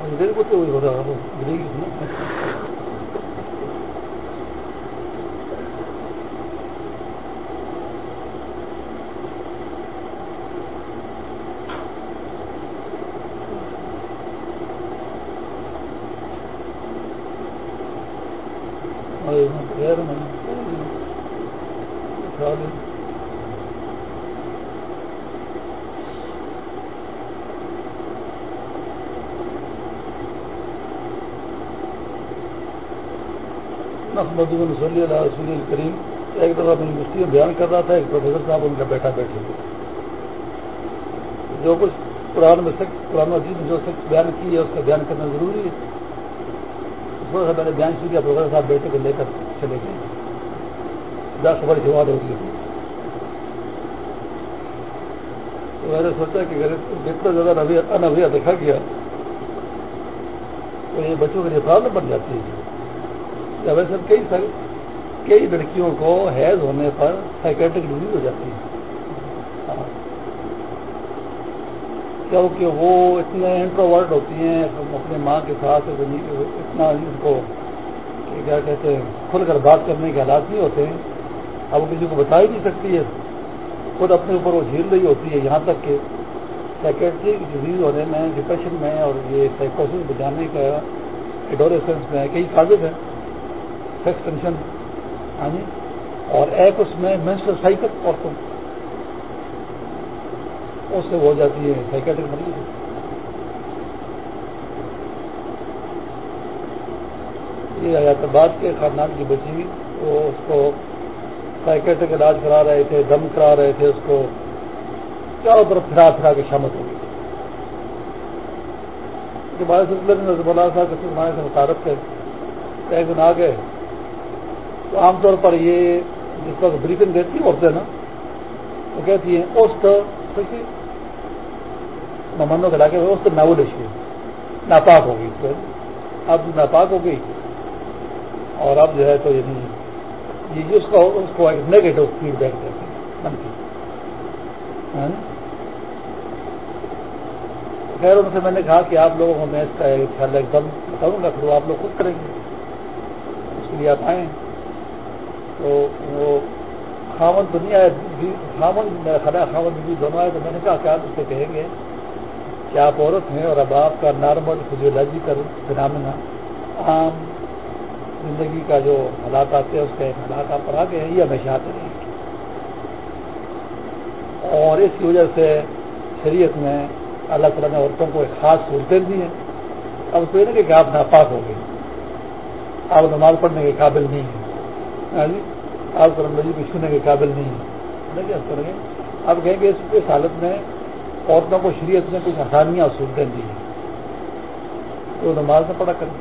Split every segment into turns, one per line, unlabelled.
دیر کو تو ہوتا ہے میں محمد صلی اللہ رسول الکریم ایک دفعہ اپنی یونیورسٹی میں بیان کر رہا تھا، ایک پروفیسر صاحب ان کا بیٹا بیٹھے تھے۔ جو کچھ قرآن میں سخت، قرآن مجید میں جو سخت بیان کی ہے، اس کا بیان کرنا ضروری ہے۔ اس وقت میں نے بیان شروع کیا پروفیسر صاحب بیٹے کو لے کر چلے گئے۔ دس خبر جواب ہوتی ہے۔ تو میں نے سوچا کہ اگر جتنا زیادہ انویا دیکھا گیا، تو یہ بچوں کے لیے پرابلم بن جاتی ہے۔ ویسے کئی سر کئی لڑکیوں کو حیض ہونے پر سائکیٹرک ڈیزیز ہو جاتی ہے ہاں۔ کیونکہ وہ اتنے انٹروورڈ ہوتی ہیں اپنے ماں کے ساتھ اتنا ان کو کیا کہتے ہیں، کھل کر بات کرنے کے حالات نہیں ہوتے ہیں۔ اب وہ کسی کو بتا ہی نہیں سکتی ہے۔ خود اپنے اوپر وہ جھیل رہی ہوتی ہے۔ یہاں تک کہ سائکیٹرک ڈیزیز ہونے میں ڈپریشن میں اور یہ سائیکوسس بجانے کا ایڈوریسنس میں کئی کاغذ ہیں۔ سیکس ٹینشن ہاں جی اور ایک اس میں مینسٹر سائیکل عورتوں اس سے ہو جاتی ہے سائیکٹرک مریض. یہ حیات آباد کے خاندان کی بچی وہ اس کو سائیکٹرک علاج کرا رہے تھے، دم کرا رہے تھے، اس کو چاروں طرف پھرا پھرا کے شامت ہو گئی. ہمارے سلسلے میں صاحب ہمارے سے متعارف ہے ایک دن آ گئے تو عام طور پر یہ جس وقت بریفنگ دیتی ہے عورتیں نا۔ وہ کہتی ہیں اوسٹ ممنوں کے علاقے میں اوسٹ ناولش کی ناپاک ہو گئی۔ اب ناپاک ہو گئی اور اب جو ہے تو یعنی یہ اس کو اس کو ایک نیگیٹو فیڈ بیک دیتے ہیں خیر، ان سے میں نے کہا کہ آپ لوگوں کو میں اس کا خیال ایک دم بتاؤں گا، پھر وہ آپ لوگ خود کریں گے۔ اس کے لیے آپ آئیں۔ تو وہ خامن دنیا خامن میرا خدا خامن بھی دونوں آئے تو میں نے کہا کہ آپ اس سے کہیں گے؟ کہ آپ عورت ہیں اور اب آپ کا نارمل فزیولوجیکل فنامنا عام زندگی کا جو حالات آتے ہیں، اس کے حالات آپ پر آ گئے ہیں، یہ ہمیشہ آتے رہیں گے۔ اور اس کی وجہ سے شریعت میں اللہ تعالیٰ نے عورتوں کو ایک خاص سہولتیں دی ہیں اب تو یہ کہ آپ ناپاک ہو گئے، آپ نماز پڑھنے کے قابل نہیں ہیں۔ ہاں جی، آپ قرآن مجید کو چھونے کے قابل نہیں ہے کریں گے کہیں گے اس حالت میں عورتوں کو شریعت نے کچھ آسانیاں اور سہولتیں دی ہیں۔ تو نماز میں پڑھا کریں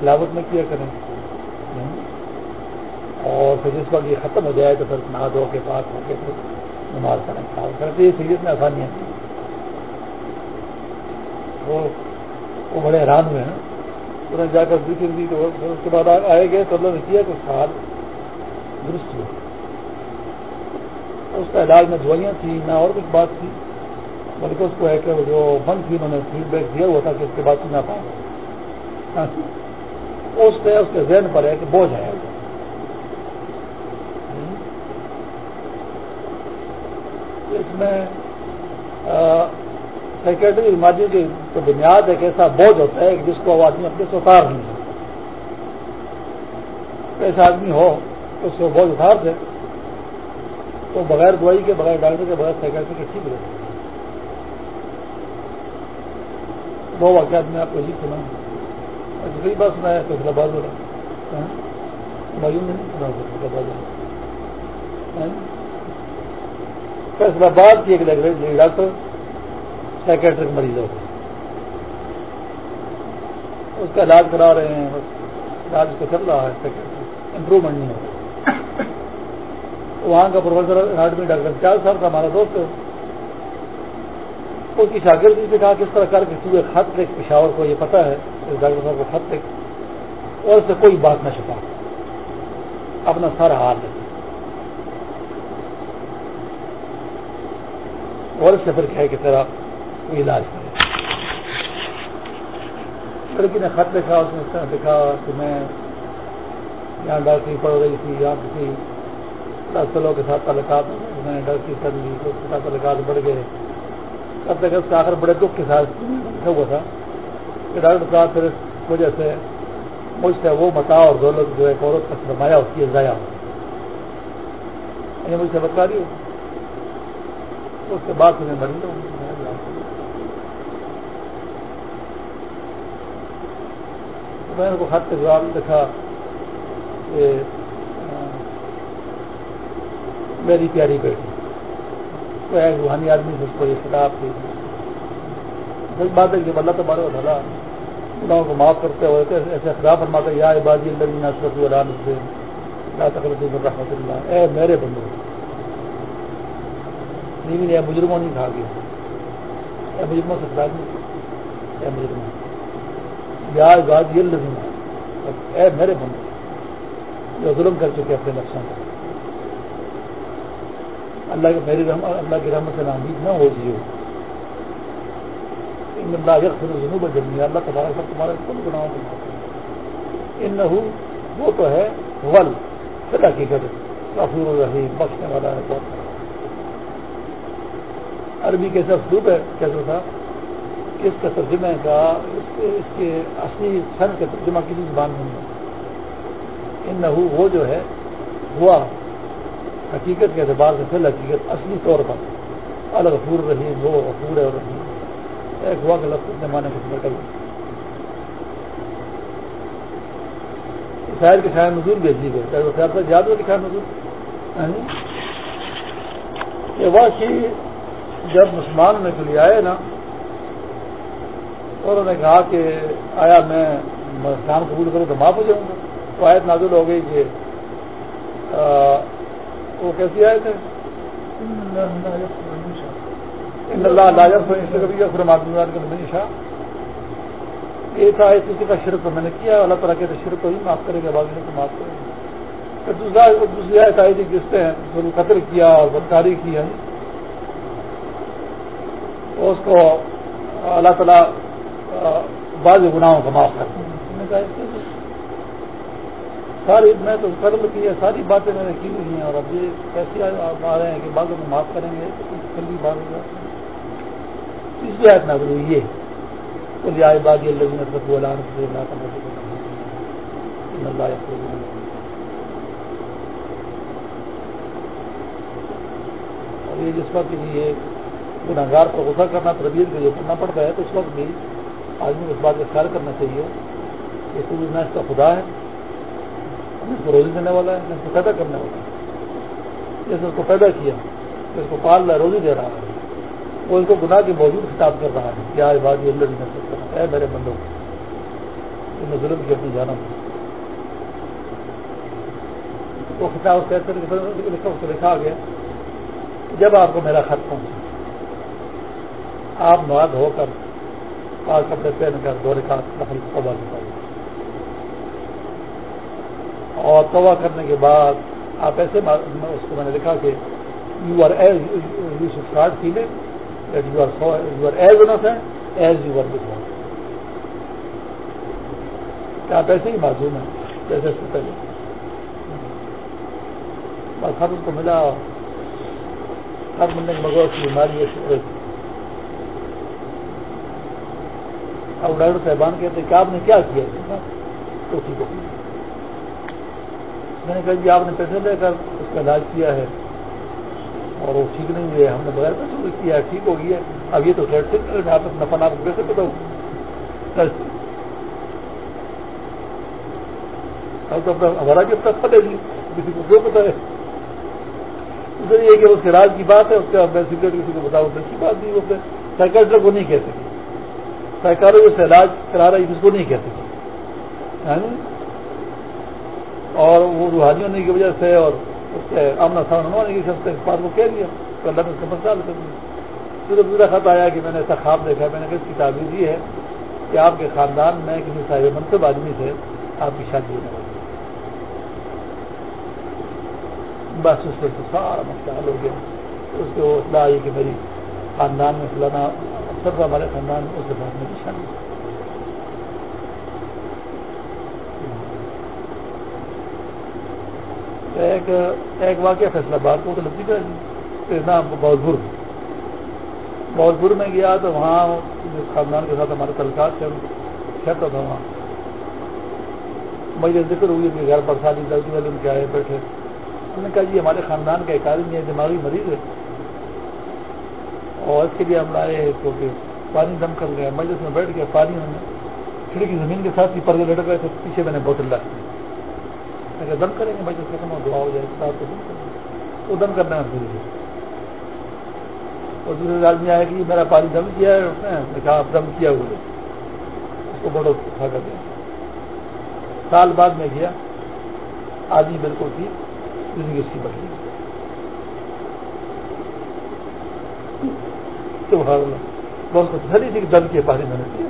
تلاوت میں کیا کریں ہاں جی۔ اور پھر جس وقت یہ ختم ہو جائے تو پھر نہا دھو کے پاس ہو کے پھر نماز کریں تلاوت کریں۔ تو یہ شریعت میں آسانیاں دی۔ وہ بڑے حیران ہوئے ہیں۔ انہیں جا کر ذکر دی تو اس کے بعد آئے گئے تو اللہ نے کیا کہ سال درست ہوا اس کا علاج میں دوائیاں تھیں، نہ اور کچھ بات تھی۔ بلکہ اس کو ہے کہ جو بند تھی، انہوں نے فیڈ بیک دیا ہوا تھا کہ اس کے بعد نہ پاؤں ہاں۔ اس پہ اس کے ذہن پر ہے کہ بوجھ ہے اس میں سیکرٹری بیماری کی تو بنیاد ایک ایسا بوجھ ہوتا ہے جس کو وہ آدمی اپنے سے اتار نہیں سکتا۔ ایسا آدمی ہو تو اس سے بوجھ اتار دے، تو بغیر دوائی کے، بغیر ڈاکٹر کے، بغیر سیکرٹری کے ٹھیک رہے دو واقعات میں آپ کو یہ سنا دوسری بات سنا ہے فیصلہ باد والا معلوم نہیں سنا، فیصلہ باد والا ہاں؟ فیصلہ باد کی ایک ڈاکٹر سائکیٹرک مریض ہوتے اس کا علاج کرا رہے ہیں، بس علاج کو چل رہا ہے امپروومنٹ نہیں ہو وہاں کا پروفیسر اناٹمی ڈاکٹر چار صاحب کا ہمارا دوست ہے۔ اس کی شاگردی سے کہا، کس طرح کر کے تو خط لکھ، پشاور کو یہ پتا ہے، اس ڈاکٹر صاحب کو خط لکھ۔ اور اس سے کوئی بات نہ چھپا۔ اپنا سارا حال ہے اور اس سے پھر کہے کہ تیرا کوئی علاج کرے۔ لڑکی نے خط لکھا، اس نے اس طرح لکھا کہ میں یہاں ڈاکٹری پڑھ رہی تھی، یہاں کسی ڈاکٹروں کے ساتھ تعلقات میں نے ڈاکٹری کر لی تو اس کے ساتھ تعلقات بڑھ گئے۔ تب تک اس کا آخر بڑے دکھ کے ساتھ لکھا ہوا تھا کہ ڈاکٹر صاحب پھر اس وجہ سے مجھ سے وہ متا اور دولت جو ایک عورت کا سرمایہ ہوتی ہے ضائع ہو یعنی مجھ سے بتا رہی ہو اس کے بعد تمہیں مری لو میں نے کو خط کے جواب لکھا کہ میری پیاری بیٹی۔ کوئی ایک روحانی آدمی سے اس کو یہ خطاب کی سچ بات ہے کہ اللہ تبارک تعالیٰ گناہوں کو معاف کرتے ہوئے ایسے خراب فرماتے یا عبادی اللہ نصرت العالم سے لا تقرب رحمت اللہ۔ اے میرے بندو نیوی نے مجرموں نہیں کھا گیا اے مجرموں سے خراب نہیں۔ اے مجرموں یا عبادی اللہ اے میرے بندو جو ظلم کر چکے اپنے نقصان پر۔ اللہ کے میری رحمت اللہ کی رحمت سے نامید نہ ہو جیو ان اللہ یغفر الذنوب جميعا اللہ تبارک سب تمہارے کل گناہوں کو معاف انه وہ تو ہے ول، خدا کی قدر۔ غفور الرحیم، بخشنے والا ہے، بہت عربی کیسا اسلوب ہے کیسا تھا؟ اس کا ترجمہ کا اس کے اصلی سن کا ترجمہ کسی زبان میں نہیں ان نہ وہ جو ہے، ہوا حقیقت کے اعتبار سے پھر حقیقت اصلی طور پر۔ الغفور رحیم وہ غفور ہے اور رحیم۔ ایک ہوا کہ لفظ اپنے مانے کو نکل شاعر کے شاید نظور بھی عجیب ہے۔ چاہے وہ خیال تک یاد ہو لکھا نظور ہاں جی۔ یہ واقعی جب مسلمان ہونے کے لیے آئے نا انہوں نے کہا کہ آیا میں کام قبول کروں تو معاف ہو جاؤں گا۔ تو آیت نازل ہو گئی کہ وہ کیسی آئے تھے یہ تھا کسی کا شرک میں نے کیا، اللہ تعالیٰ کے شرک کو ہی معاف کرے گا باغی کو معاف کرے گا۔ پھر دوسرا، دوسری آیت آئی تھی جس نے قتل کیا اور بدکاری کی ہے اس کو اللہ تعالیٰ بعض گناہوں کو معاف کر ساری میں تو قتل کی ہے ساری باتیں میں نے کی ہوئی ہیں اور اب یہ کیسے آ رہے ہیں کہ بعضوں کو معاف کریں گے جلدی بات ہو جائے اس لیے آیت نظر ہوئی یہ کل آئے باغی اللہ نظرت اللہ اور یہ جس وقت یہ گناگار پر غصہ کرنا تربیت کے جو کرنا پڑتا ہے تو اس وقت بھی آدمی کو اس بات کا خیال کرنا چاہیے کہ تو نہ اس کا خدا ہے، نہ اس کو روزی دینے والا ہے، نہ اس کو پیدا کرنے والا ہے۔ جیسے اس کو پیدا کیا اس کو پال رہا روزی دے رہا ہے، وہ ان کو گناہ کے موجود خطاب کر رہا ہے کیا عبادی اللہ نے اے میرے بندوں میں ظلم کی اپنی جانا وہ خطاب کہتے لکھا اس لکھا گیا جب آپ کو میرا خط پہنچا آپ نواد ہو کر پاک کپڑے پہن کر دو رکھا دخل توبہ کر اور توبہ کرنے کے بعد آپ ایسے اس کو میں نے لکھا کہ you are as you should start feeling that you are, so, you are as innocent as you were before. کیا آپ ایسے ہی معذوم ہیں؟ جیسے اس سے پہلے۔ بس ہر اس کو ملا ہر ملنے کے مغرب کی بیماری ہے۔ اب ڈاکٹر صاحبان کہتے ہیں کہ آپ نے کیا کیا؟ تو ٹھیک ہو میں نے کہا جی آپ نے پیسے لے کر اس کا علاج کیا ہے اور وہ ٹھیک نہیں ہوئے ہم نے بغیر پیسوں کیا ہے، ٹھیک ہو گئی ہے۔ اب یہ تو ٹریڈ میں آپ اپنا نفا ناپ کیسے بتاؤں تو اپنا ہمارا بھی اپنا پتہ جی کسی کو کیوں پتا ہے اسے یہ کہ اس کے راج کی بات ہے، اس کے میں سگریٹ کسی کو بتاؤں تو اچھی بات نہیں، وہ سائیکلسٹ کو نہیں کہہ سکے۔ سائیکالوجسٹ سے علاج کرا رہا ہے اس کو نہیں کہہ یعنی اور وہ روحانی ہونے کی وجہ سے اور اس کے آمنا سامنا ہونے کی سب سے بات کو کہہ دیا۔ تو اللہ نے اس کا مسئلہ کر دیا۔ پھر دوسرا خط آیا کہ میں نے ایسا خواب دیکھا، میں نے کس کی تعبیر یہ ہے کہ آپ کے خاندان میں کسی صاحب منصب آدمی سے آپ کی شادی ہونے والی بس اس پر سارا مسئلہ حل ہو گیا۔ اس کو اطلاع آئی کہ میری خاندان میں فلانا افسر تھا ہمارے خاندان اس کے بعد میری شادی ایک ایک واقعہ فیصلہ باد کو تو لطیف بہت بر بہت بر میں گیا تو وہاں جس خاندان کے ساتھ ہمارے تعلقات تھے، کہتا تھا وہاں۔ مجھے ذکر ہوئی ان کے گھر پر شادی جلدی والے ان کے آئے بیٹھے۔ انہوں نے کہا جی ہمارے خاندان کا ایک آدمی ہے، دماغی مریض ہے۔ اور اس کے لیے ہم لائے کیونکہ پانی دم کر گئے مجلس میں بیٹھ گیا پانی ہم نے کھڑکی زمین کے ساتھ ہی پردے لٹک گئے تھے، پیچھے میں نے بوتل لائی۔ میں دم کریں گے مجلس ختم ہو دعا ہو جائے صاحب کو دم کریں وہ دم کرنا ہے پھر اور دوسرے آدمی آیا کہ میرا پانی دم کیا ہے اس نے؟ کہا، آپ دم کیا ہوئے اس کو بڑا اٹھا کر دیا۔ سال بعد میں گیا، آدمی بالکل تھی زندگی اس کی بڑھ گئی بہت کچھ تھری تھی دم کے پانی میں نے کیا۔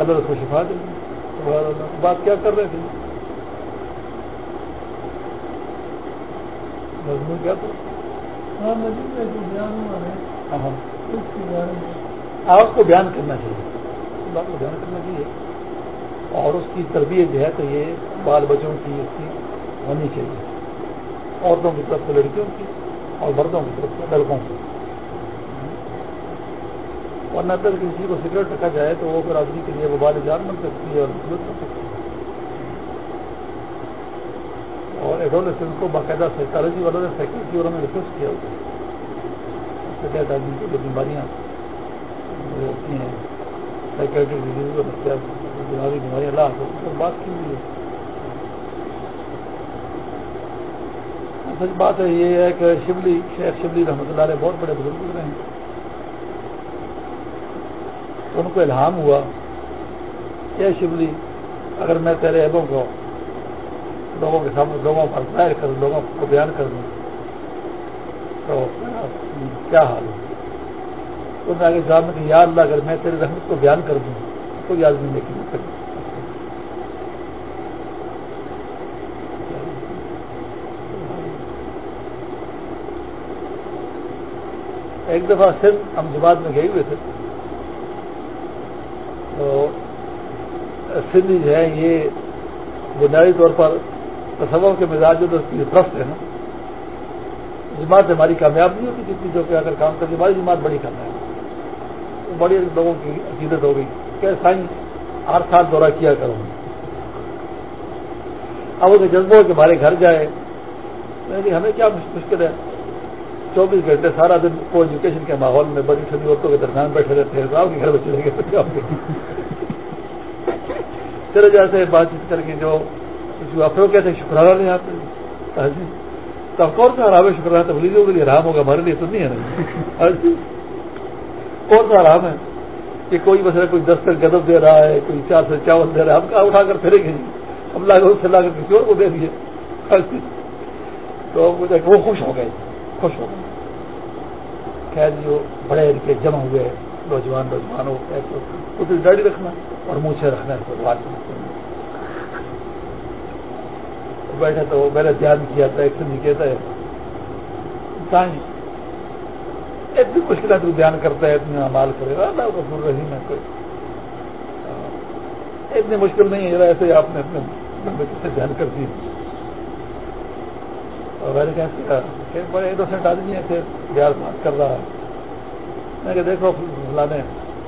اللہ کو شفا دے بات کیا کر رہے تھے؟ مضمون کیا تھا؟ ہاں اس کو بیان کرنا چاہیے۔ بات کو بیان کرنا چاہیے۔ اور اس کی تربیت جو ہے تو یہ بال بچوں کی اس کی ہونی چاہیے۔ عورتوں کی طرف سے لڑکیوں کی۔ اور مردوں کی طرف سے، لڑکوں کی اور نہ تک کسی کو سگریٹ رکھا جائے تو وہ پھر آدمی کے لیے وہ بال جان بن سکتی ہے اور مصیبت بن سکتی ہے۔ اور ایڈولیسن کو باقاعدہ سائیکالوجی والوں نے سائیکل کی انہوں نے ریسرچ کیا اس سے کہتا آدمی کی جو بیماریاں ہوتی ہیں۔ سائیکٹرک ڈیزیز دماغی بیماریاں لا بات کی ہوئی ہے۔ سچ بات ہے، یہ ہے کہ شبلی، شیخ شبلی رحمۃ اللہ علیہ بہت بڑے بزرگ گزرے ہیں ان کو الہام ہوا کہ شبلی، اگر میں تیرے عیبوں کو لوگوں کے سامنے، لوگوں پر ظاہر کر لوگوں کو بیان کر دوں، تو کیا حال ہو تو میں آگے جواب میں یا اللہ، اگر میں تیرے رحمت کو بیان کر دوں کوئی آدمی نہیں کر ایک دفعہ صرف ہم جماعت میں گئے ہوئے تھے۔ تو سندھی جو ہے یہ بنیادی طور پر تصور کے مزاج جو کی طرف ہے نا، جماعت ہماری کامیاب نہیں ہوتی جتنی جو کہ اگر کام کرتی ہماری جماعت بڑی کامیاب بڑی لوگوں کی عقیدت ہو گئی کہ سائن ہر سال دورہ کیا کروں۔ اب اسے جذبہ کہ ہمارے گھر جائے۔ ہمیں کیا مشکل ہے؟ چوبیس گھنٹے سارا دن کو ایجوکیشن کے ماحول میں بڑی سبھی عورتوں کے درمیان بیٹھے رہتے ہیں۔ آپ کے گھر میں چلے گئے چلے جاتے ہیں، بات چیت کر کے جو افرو کہتے ہیں، شکرانہ نہیں آتے۔ ہاں جی۔ تو کون سا آرام ہے؟ شکرانہ تبلیغوں کے لیے آرام ہوگا، ہمارے لیے تو نہیں ہے ہاں جی۔ کون سا آرام ہے؟ کہ کوئی مسئلہ کوئی دس تک گدب دے رہا ہے، کوئی چار سے چاول دے رہا ہے، ہم کہاں اٹھا کر پھرے گے؟ ہم لا کر سے لا کر کسی اور کو دے دیے؟ ہاں جی۔ تو وہ خوش ہو گئے۔ خوش ہو گئے۔ خیر جو بڑے ان کے جمع ہوئے نوجوان نوجوان ہو اسے ڈاڑی رکھنا اور منہ سے رکھنا بیٹھا تو میں نے دھیان کیا تھا، ایک سندھی کہتا ہے اتنی مشکلات کو بیان کرتا ہے اتنی مال کرے۔ گا اللہ کو سن رہی میں کوئی۔ ہاں۔ اتنی مشکل نہیں ہے ایسے آپ نے اپنے دھیان کر دی۔ اور میں نے کہا کہ بڑے انوسینٹ آدمی ہیں پھر بہار بات کر رہا ہے۔ میں کہ دیکھو فلانے،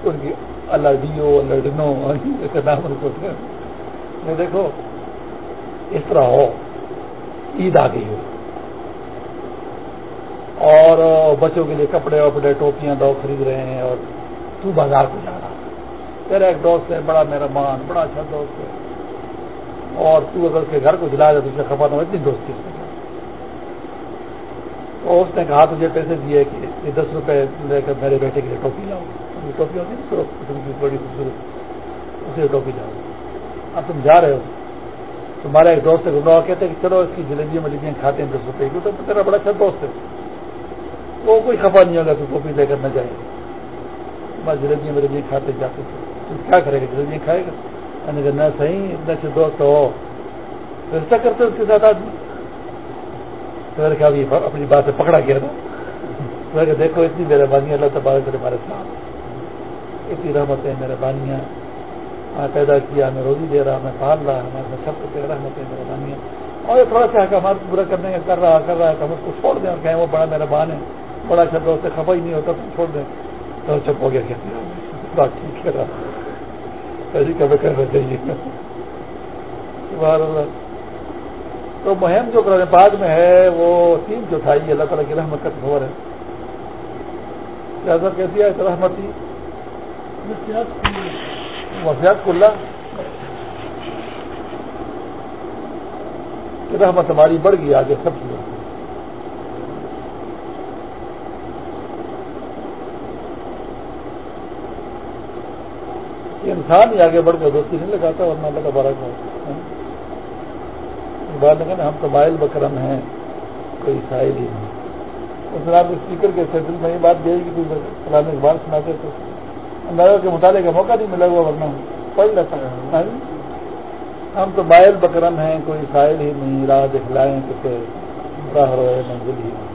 ان کی اللہ ڈیو اللہ ڈنو کا نام ان کو میں دیکھو، اس طرح ہو۔ عید آ گئی ہو۔ اور بچوں کے لیے کپڑے وپڑے، ٹوپیاں دو خرید رہے ہیں اور تو بازار کو جا رہا تیرا ایک دوست ہے، بڑا میرا مان بڑا اچھا دوست ہے۔ اور تو اگر اس کے گھر کو جلا دے تو اسے خبر نہ اتنی دوستی اس تو اس نے کہا تجھے پیسے دیے کہ یہ دس روپے لے کر میرے بیٹے کے لیے ٹوپی لاؤ۔ ٹوپی ہوتی ہے بڑی خوبصورت اسے ٹوپی جاؤ اب تم جا رہے ہو۔ تمہارا ایک دوست گمراہ کہتے ہیں کہ چلو، اس کی جلیبیاں ملیبیاں کھاتے ہیں دس روپئے کی۔ تو تیرا بڑا اچھا دوست ہے۔ وہ کوئی خفا نہیں ہوگا تو ٹوپی لے کر نہ جائے۔ بس جلیبیاں ملیبیاں کھاتے جاتے تو کیا کرے گا؟ جلیبیاں کھائے گا؟ میں نے کہا صحیح اتنے اچھے دوست ہو۔ ایسا کرتے اس کے ساتھ آدمی۔ میں نے کہا اپنی بات سے پکڑا گیا تھا میں کہ دیکھو، اتنی مہربانی، اللہ تبارک کرے ہمارے ساتھ اتنی رحمتیں، مہربانیاں۔ پیدا کیا ہمیں روزی دے رہا، میں پال رہا ہمارے ہمیں سب کو رحمتیں مہربانیاں۔ اور یہ تھوڑا سا حکامات پورا کرنے کا کر رہا کر رہا ہے، تو ہم اس کو چھوڑ دیں اور کہیں وہ بڑا مہربان ہے۔ بڑا اچھا دوست ہے خفا ہی نہیں ہوتا، تو چھوڑ دیں۔ تو چپ ہو گیا، کہتے ہیں، بات ٹھیک ہے۔ ایسی کبھی کرنا چاہیے تو مہم جو قرآن پاک میں ہے وہ تین چوتھائی اللہ تعالیٰ کی رحمت کا خبر ہے۔ سیاست کیسی ہے رحمتی وسیعت کلّہ رحمت ہماری بڑھ گئی آگے سب چیزوں انسان ہی آگے بڑھ کر دوستی نہیں لگاتا ورنہ اللہ تبارک کو بات نے کہا ہم تو مائل بکرم ہیں، کوئی سائل ہی نہیں۔ اس میں آپ اسپیکر کے سلسلے میں یہ بات دے گی کوئی فلاں اخبار سناتے تو اندازہ کے مطالعے کا موقع نہیں ملا ہوا ورنہ پڑھ لیتا۔ ہے ہم تو مائل بکرم ہیں، کوئی سائل ہی نہیں، راہ دکھلائیں کسے، راہ روئے منزل ہی نہیں۔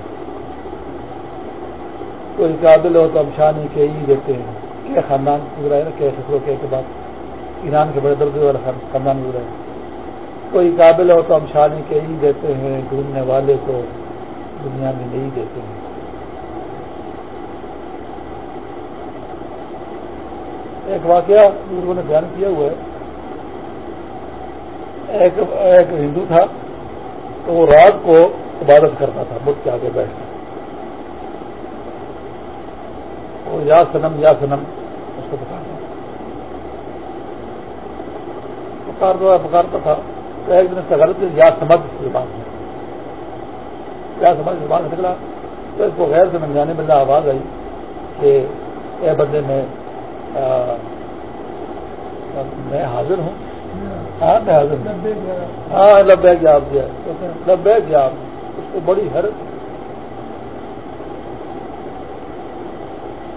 کوئی قابل ہو تو ہم شانی کے ہی دیتے ہیں؟ کیا خاندان گزرا ہے نا؟ کیا شکروں کے بعد ایران کے بڑے درد والا خاندان گزرا ہے۔ کوئی قابل ہو تو ہم شانی کے ہی دیتے ہیں ڈھونڈنے والے کو دنیا میں نہیں دیتے ہیں۔ ایک واقعہ لوگوں نے بیان کیا ہوا ہے۔ ایک ایک ہندو تھا، تو وہ رات کو عبادت کرتا تھا بدھ کے آگے بیٹھ کر یا سنم یا سنم اس کو پکارتا۔ پکارتا پکارتا تھا۔ ایک دن سے غلط یا سمجھ زبان میں یا سمجھ زبان سے نکلا۔ تو اس کو غیر سے منجانے میں آواز آئی کہ اے بندے میں میں حاضر ہوں۔ ہاں میں حاضر ہوں۔ ہاں لبیک جاب دیا لبیک جاب اس کو بڑی حیرت۔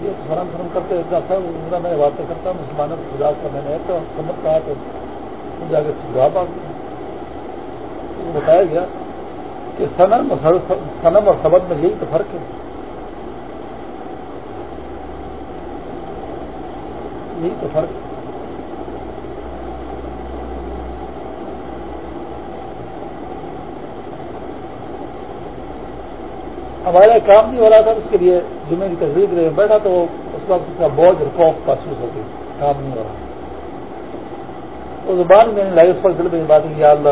یہ فرم فرم کرتے اتنا تھا میں باتیں کرتا ہوں مسلمانوں کو خدا کا میں نے تو سمجھ کہا تو جا کے جواب آ گیا۔ بتایا گیا کہ سنم اور سنم اور سبق میں یہی تو فرق ہے۔ یہی تو فرق ہے۔ ہمارا کام نہیں ہو رہا تھا، اس کے لیے جمعے کی تصویر میں بیٹھا تو اس وقت اس کا بوجھ اور خوف محسوس ہوتی کام نہیں ہو رہا۔ وہ زبان میں نے لائی اس پر دل میں بات کی اللہ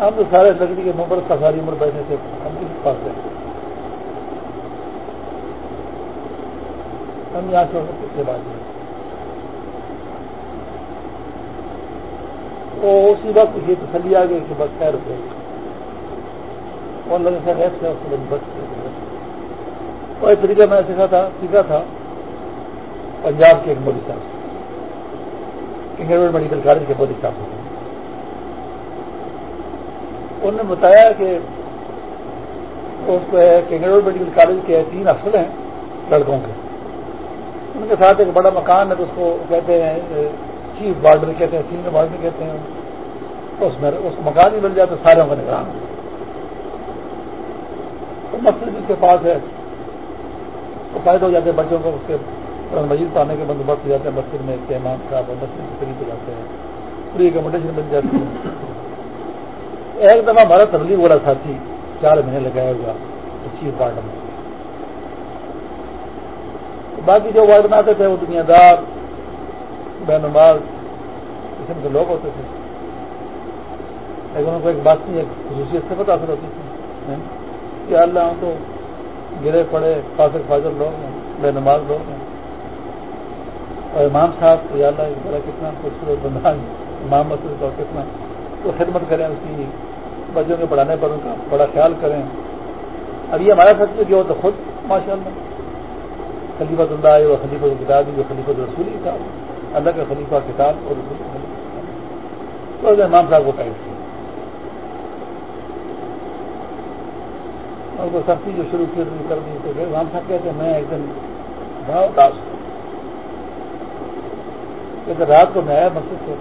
ہم تو سارے لکڑی کے نمبر کا ساری عمر بیٹھے تھے، ہم کس پاس گئے ہم یہاں سے کس سے بات تو اسی وقت یہ تسلی آ گئی کہ بس خیر ہو اور لگے سر ایپ سے اس کو بس اور ایک طریقہ میں سیکھا تھا سیکھا تھا پنجاب کے ایک مودی صاحب سے انگلینڈ میڈیکل کالج کے مودی صاحب سے۔ انہوں نے بتایا کہ اس کو کنگڑ میڈیکل کالج کے تین افسر ہیں لڑکوں کے۔ ان کے ساتھ ایک بڑا مکان ہے تو اس کو کہتے ہیں چیف بارڈر کہتے ہیں، سینئر بارڈر کہتے ہیں۔ اس میں اس مکان ہی مل جائے تو سارے کا نگران تو مسجد جس کے پاس ہے۔ تو فائدہ ہو جاتے ہیں بچوں کو، اس کے مجید پانے کے بندوبست ہو جاتے ہیں مسجد میں کے امام صاحب اور مسجد کے قریب ہو جاتے ہیں۔ فری اکوموڈیشن مل جاتی ہے۔ ایک دفعہ ہمارا تبلیغ والا ساتھی چار مہینے لگایا ہوا چیف وارڈن میں باقی جو وارڈن آتے تھے، وہ دنیا دار بے نماز قسم کے لوگ ہوتے تھے۔ لیکن ان کو ایک بات نہیں، ایک خصوصیت سے پتا ہوتی تھی۔ کہ اللہ ہم تو گرے پڑے فاصل فاضل لوگ ہیں بے نماز لوگ ہیں۔ اور امام صاحب تو اللہ بڑا کتنا خوبصورت بندہ امام مسجد کا کتنا تو خدمت کریں اس کی، بچوں کے پڑھانے پر ان کا بڑا خیال کریں۔ اب یہ ہمارا سچ کہ ہو تو خود ماشاء اللہ خلیفت اللہ و خلیفت الدادی و خلیفت رسولی صاحب اللہ کا خلیفہ کتاب اور تو امام صاحب کو ٹائٹ کیا اور وہ سختی جو شروع کی کر دی، تو امام صاحب کہتے ہیں، میں ایک دن بڑا اداس کہ رات کو میں آیا مسجد سے۔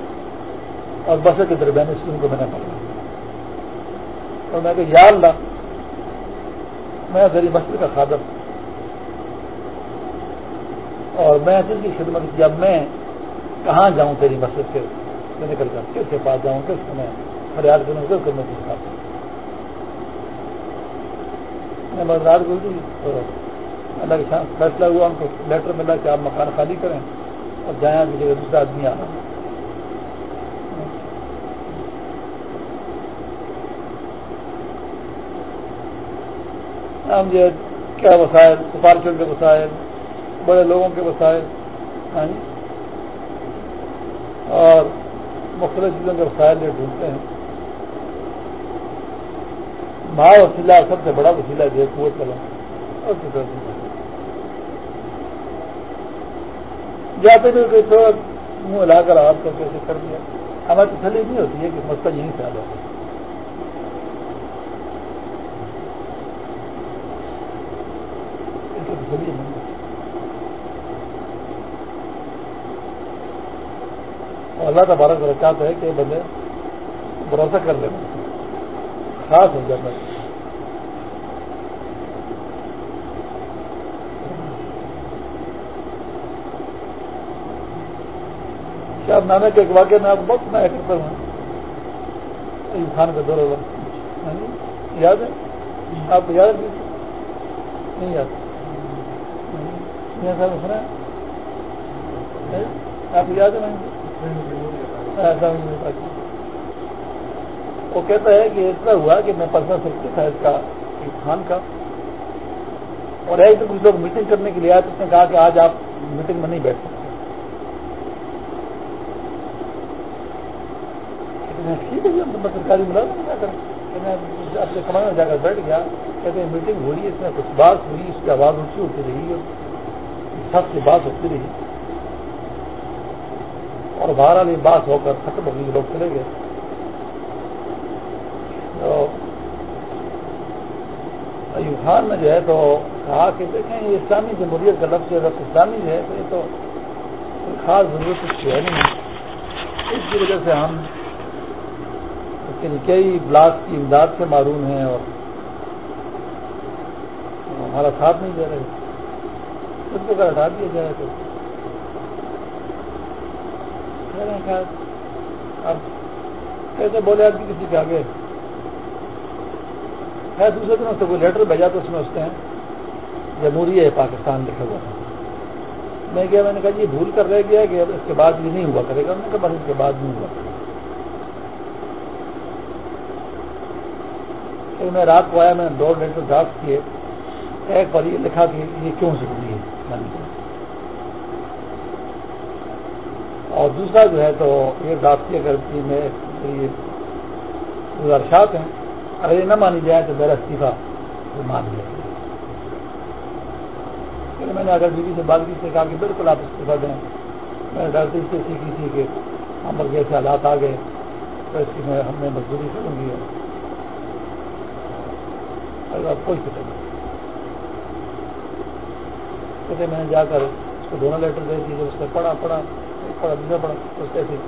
اور بس کے درمیان اسکول کو میں نے پڑھا۔ اور میں کہ یا اللہ، میں غریب مسجد کا خادم۔ اور میں جس کی خدمت کیا میں کہاں جاؤں تیری مسجد سے نکل کر کس کے پاس جاؤں؟ کس کو میں فریاد کروں؟ کس کو میں پوچھتا میں مزدار گزری تو اللہ کے فیصلہ ہوا، ان کو لیٹر ملا کہ آپ مکان خالی کریں اور جائیں کی جگہ دوسرا آدمی آنا۔ ہم جو کیا وسائل، سفارشوں کے وسائل، بڑے لوگوں کے وسائل ہاں جی، اور مختلف چیزوں کے وسائل جو ڈھونڈتے ہیں۔ ماں وسیلہ سب سے بڑا وسیلہ جو ہے، قوت چلا اور جاتے بھی کوئی تھوڑا منہ ہلا کر آپ کو کیسے کر دیا ہماری تسلی نہیں ہوتی ہے کہ مسئلہ یہیں سے آ جاتا تسلی نہیں اور اللہ تبارک چاہتا ہے کہ بندے بھروسہ کر لینا خاص ہو جاتا ہے۔ کیا نانے کے ایک واقعہ میں آپ بہت سنایا کرتا ہوں۔ ایوب خان کا دور ہاں جی؟ یاد ہے؟ آپ کو یاد ہے؟ نہیں یاد۔ ہاں جی؟ صاحب سنا ہاں جی؟ آپ کو یاد ہے؟ وہ کہتا ہے کہ اتنا ہوا کہ میں پرسنل سیکٹری تھا اس کا خان کا۔ اور ایک دن کچھ لوگ میٹنگ کرنے کے لیے آئے تو اس نے کہا کہ آج آپ میٹنگ میں نہیں بیٹھ سکتے۔ ٹھیک ہے سرکاری ملازم اپنے کمانے میں جا کر بیٹھ گیا۔ کہتے ہیں، میٹنگ ہو رہی ہے، اس میں کچھ بات ہوئی، اس کی آواز اونچی ہوتی رہی اور سب سے بات ہوتی رہی۔ اور باہر والی بات ہو کر ختم ہو گئی، لوگ چلے گئے۔ تو ایوب خان نے جو ہے تو کہا کہ دیکھیں، یہ اسلامی جمہوریت کا لفظ لفظ اسلامی ہے تو یہ تو خاص ضرورت اس کی ہے نہیں۔ اس کی وجہ سے ہم کئی بلاک کی امداد سے معروم ہیں اور ہمارا ساتھ نہیں دے رہے۔ اس کو اگر ہٹا دیا جائے تو اب کیسے بولے آدمی کسی کے آگے؟ خیر دوسرے دن سے کوئی لیٹر بھیجا تو اس میں اس نے جمہوری ہے پاکستان لکھا ہوا تھا۔ میں کیا، میں نے کہا جی، یہ بھول کر رہ گیا کہ اس کے بعد یہ نہیں ہوا کرے گا۔ میں نے کہا بس اس کے بعد نہیں ہوا کرے گا۔ میں رات کو آیا، میں نے دو لیٹر ڈرافٹ کیے، ایک پر یہ لکھا کہ یہ کیوں ضروری ہے۔ اور دوسرا جو ہے تو یہ ڈرافٹ کیا کرتی میں یہ گزارشات ہیں، اگر یہ نہ مانی جائے تو میرا استعفیٰ مان لیا پھر میں نے اگر بیوی سے بات کی سے کہا کہ بالکل آپ استعفیٰ دیں۔ میں نے ڈاکٹر سے سیکھی تھی کہ ہم پر جیسے حالات آ گئے تو اس کی میں ہم نے مزدوری کروں گی۔ اگر آپ کوئی فکر نہیں۔ کہتے میں نے جا کر اس کو دونوں لیٹر دے دیے اس نے پڑھا پڑھا۔ پڑھا دوسرا پڑھا اس سے ایسے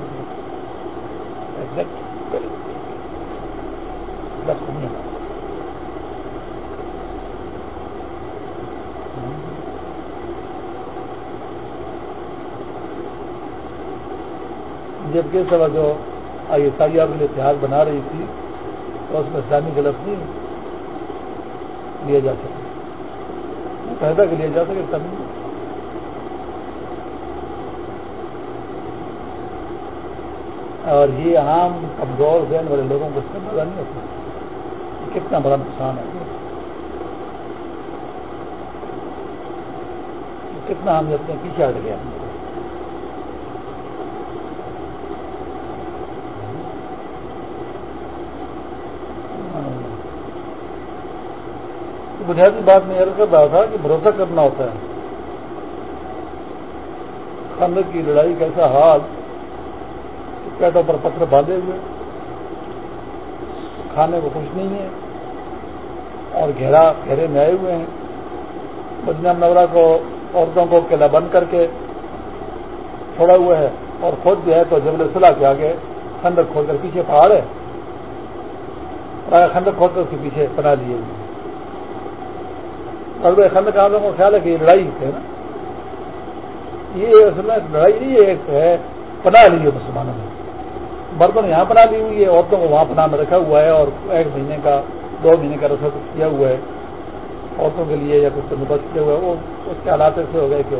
جبکہ سب جو آئی ایس آئی آر اتحاد بنا رہی تھی تو اس میں اسلامی غلط نہیں لیا جا سکے پیدا کے لیا جا سکے تب اور یہ عام کمزور ذہن والے لوگوں کو اس کا مزہ نہیں ہوتا کتنا بڑا نقصان ہے کتنا ہم اپنے پیچھے ہٹ گیا بنیادی بات میں یہ کر رہا تھا کہ بھروسہ کرنا ہوتا ہے۔ خندق کی لڑائی کا ایسا حال پیٹوں پر پتھر باندھے ہوئے۔ کھانے کو کچھ نہیں ہے۔ اور گھیرا گھیرے میں آئے ہوئے ہیں۔ مدینہ نورا کو عورتوں کو قلعہ بند کر کے چھوڑا ہوا ہے۔ اور خود جو ہے تو جبل صلاح کے آگے خندق کھول کر پیچھے پہاڑ ہے۔ اور کھول کر اس کے پیچھے بنا لیے ہوئے اور خندق آدھوں کو خیال ہے کہ یہ لڑائی ہے نا۔ یہ اصل میں لڑائی نہیں ایک ہے پناہ لی ہے مسلمانوں نے۔ مردوں نے یہاں پناہ لی ہوئی ہے، عورتوں کو وہاں پناہ میں رکھا ہوا ہے اور ایک مہینے کا، دو مہینے کا رسم کیا ہوا ہے۔ عورتوں کے لیے یا کچھ بندوبست کیا ہوا ہے، وہ اس کے حالات ایسے ہو گئے کہ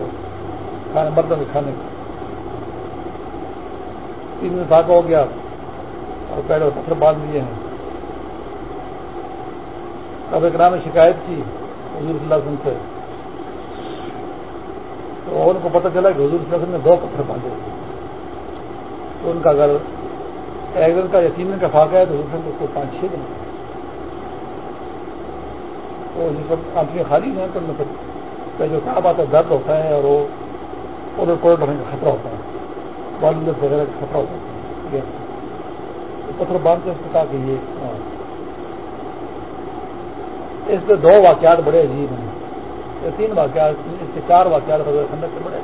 کھانے مردوں کے کھانے۔ تین دن فاقہ ہو گیا اور پہلے پتھر باندھ دیے ہیں۔ اب ایک نام نے شکایت کی، حضور صلی اللہ علیہ وسلم سے۔ تو ان کو پتہ چلا کہ حضور صلی اللہ علیہ وسلم نے دو پتھر باندھے۔ تو ان کا اگر ایک دن کا یا تین دن کا فاقہ ہے تو دوسرے اس کو پانچ چھ دن۔ تو یہ سب آنکھیں خالی ہیں تو مطلب جو کام آتا ہے، درد ہوتا ہے اور وہ ادھر پلٹ ہونے کا خطرہ ہوتا ہے۔ بالر وغیرہ کا خطرہ ہوتا ہے پتھر باندھ کے اس کو کہا کہ یہ ہاں۔ اس میں دو واقعات بڑے عجیب ہیں۔ یہ تین واقعات، اس کے چار واقعات خندق سے بڑے۔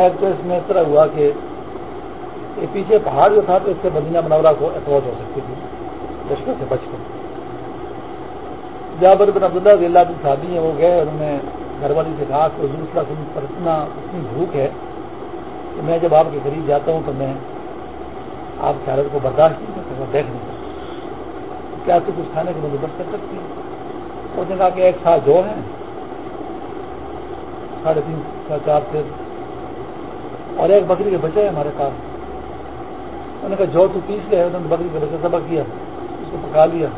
ایک تو اس میں اس طرح ہوا کہ یہ پیچھے پہاڑ جو تھا تو اس سے مدینہ منورہ کو اپروچ ہو سکتی تھی، لشکر سے بچ کر۔ جابر بن عبداللہ رضی اللہ کی شادی ہیں، وہ گئے، انہوں نے گھر والی سے کہا کہ حضور صلی اللہ علیہ وسلم پر اتنا، اتنی بھوک ہے کہ میں جب آپ کے قریب جاتا ہوں تو میں آپ کی حالت کو برداشت نہیں کرتا، میں دیکھ نہیں سکتا کیا تو کچھ کھانے کے بندوبست کر سکتی ہے؟ اس نے کہا کہ ایک سال جو ہیں۔ ساڑھے تین سا چار سے اور ایک بکری کے بچے ہیں ہمارے پاس۔ نے کہا، جو تو پیس لے انہوں نے بکری کے بچے سبق کیا، اس کو پکا لیا،